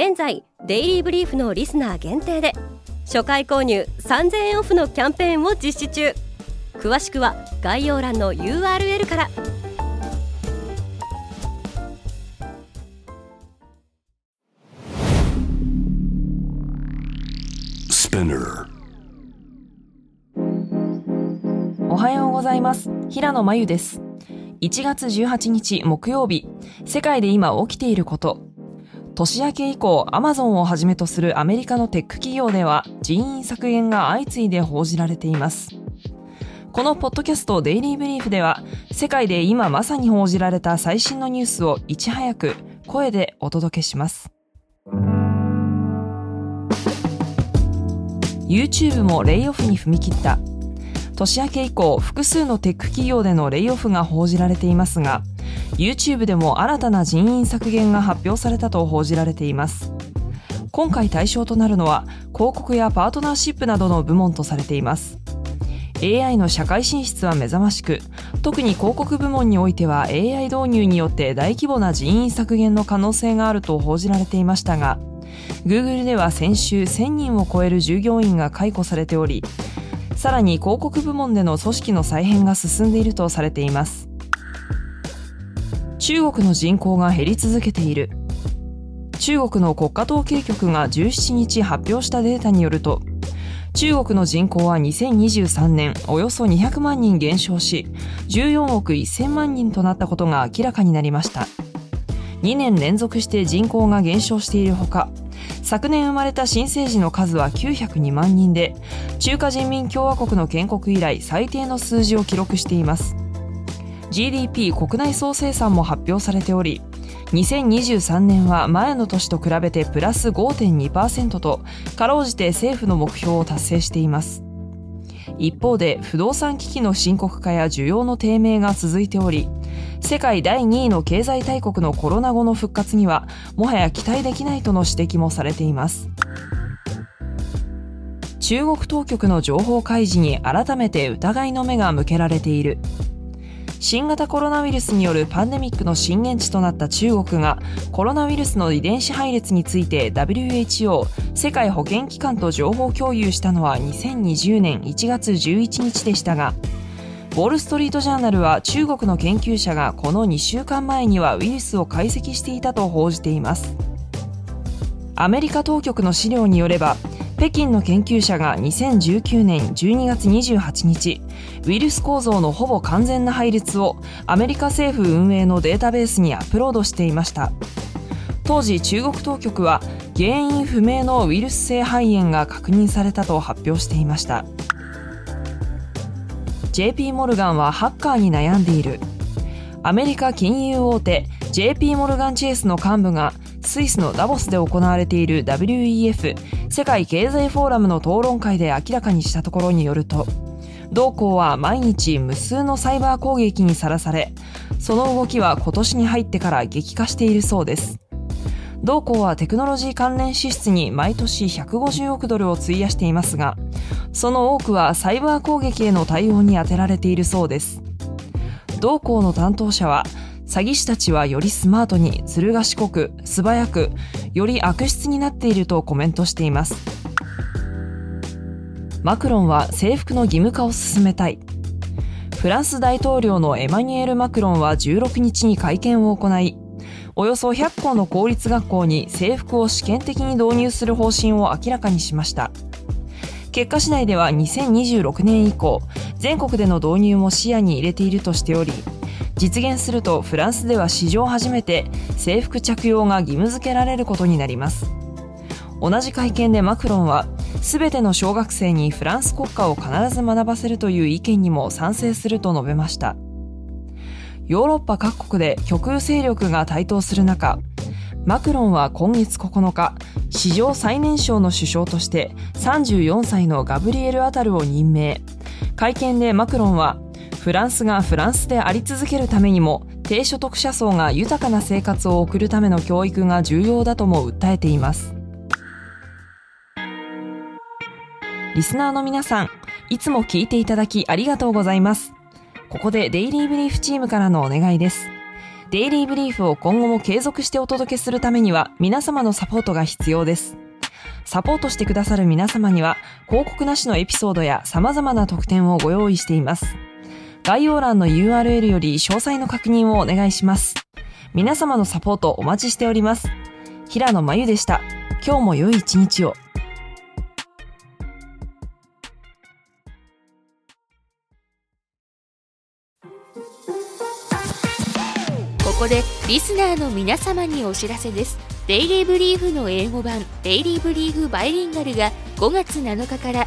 現在デイリーブリーフのリスナー限定で初回購入3000円オフのキャンペーンを実施中。詳しくは概要欄の URL から。おはようございます。平野真由です。1月18日木曜日。世界で今起きていること年明け以降、アマゾンをはじめとするアメリカのテック企業では人員削減が相次いで報じられています。このポッドキャストデイリーブリーフでは、世界で今まさに報じられた最新のニュースをいち早く声でお届けします。YouTube もレイオフに踏み切った。年明け以降、複数のテック企業でのレイオフが報じられていますが、YouTube でも新たな人員削減が発表されたと報じられています。今回対象となるのは広告やパートナーシップなどの部門とされています。AI の社会進出は目覚ましく特に広告部門においては AI 導入によって大規模な人員削減の可能性があると報じられていましたが Google では先週1000人を超える従業員が解雇されておりさらに広告部門での組織の再編が進んでいるとされています。中国の人口が減り続けている。中国の国家統計局が17日発表したデータによると中国の人口は2023年およそ200万人減少し14億1000万人となったことが明らかになりました。2年連続して人口が減少しているほか昨年生まれた新生児の数は902万人で中華人民共和国の建国以来最低の数字を記録しています。GDP 国内総生産も発表されており2023年は前の年と比べてプラス5.2%とかろうじて政府の目標を達成しています。一方で不動産危機の深刻化や需要の低迷が続いており世界第2位の経済大国のコロナ後の復活にはもはや期待できないとの指摘もされています。中国当局の情報開示に改めて疑いの目が向けられている。新型コロナウイルスによるパンデミックの震源地となった中国がコロナウイルスの遺伝子配列について WHO 世界保健機関と情報共有したのは2020年1月11日でしたがウォール・ストリート・ジャーナルは中国の研究者がこの2週間前にはウイルスを解析していたと報じています。アメリカ当局の資料によれば北京の研究者が2019年12月28日ウイルス構造のほぼ完全な配列をアメリカ政府運営のデータベースにアップロードしていました。当時中国当局は原因不明のウイルス性肺炎が確認されたと発表していました。JP モルガンはハッカーに悩んでいる。アメリカ金融大手 JP モルガンチェイスの幹部がスイスのダボスで行われている WEF 世界経済フォーラムの討論会で明らかにしたところによると同行は毎日無数のサイバー攻撃にさらされその動きは今年に入ってから激化しているそうです。同行はテクノロジー関連支出に毎年150億ドルを費やしていますがその多くはサイバー攻撃への対応に充てられているそうです。同行の担当者は詐欺師たちはよりスマートに、ずる賢く、素早く、より悪質になっているとコメントしています。マクロンは制服の義務化を進めたい。フランス大統領のエマニュエル・マクロンは16日に会見を行い、およそ100校の公立学校に制服を試験的に導入する方針を明らかにしました。結果次第では2026年以降、全国での導入も視野に入れているとしており、実現するとフランスでは史上初めて制服着用が義務付けられることになります。同じ会見でマクロンは全ての小学生にフランス国家を必ず学ばせるという意見にも賛成すると述べました。ヨーロッパ各国で極右勢力が台頭する中マクロンは今月9日史上最年少の首相として34歳のガブリエル・アタルを任命。会見でマクロンはフランスがフランスであり続けるためにも低所得者層が豊かな生活を送るための教育が重要だとも訴えています。リスナーの皆さんいつも聞いていただきありがとうございます。ここでデイリーブリーフチームからのお願いです。デイリーブリーフを今後も継続してお届けするためには皆様のサポートが必要です。サポートしてくださる皆様には広告なしのエピソードや様々な特典をご用意しています。概要欄の URL より詳細の確認をお願いします。皆様のサポートお待ちしております。平野真由でした。今日も良い一日を。ここでリスナーの皆様にお知らせです。デイリーブリーフの英語版デイリーブリーフバイリンガルが5月7日から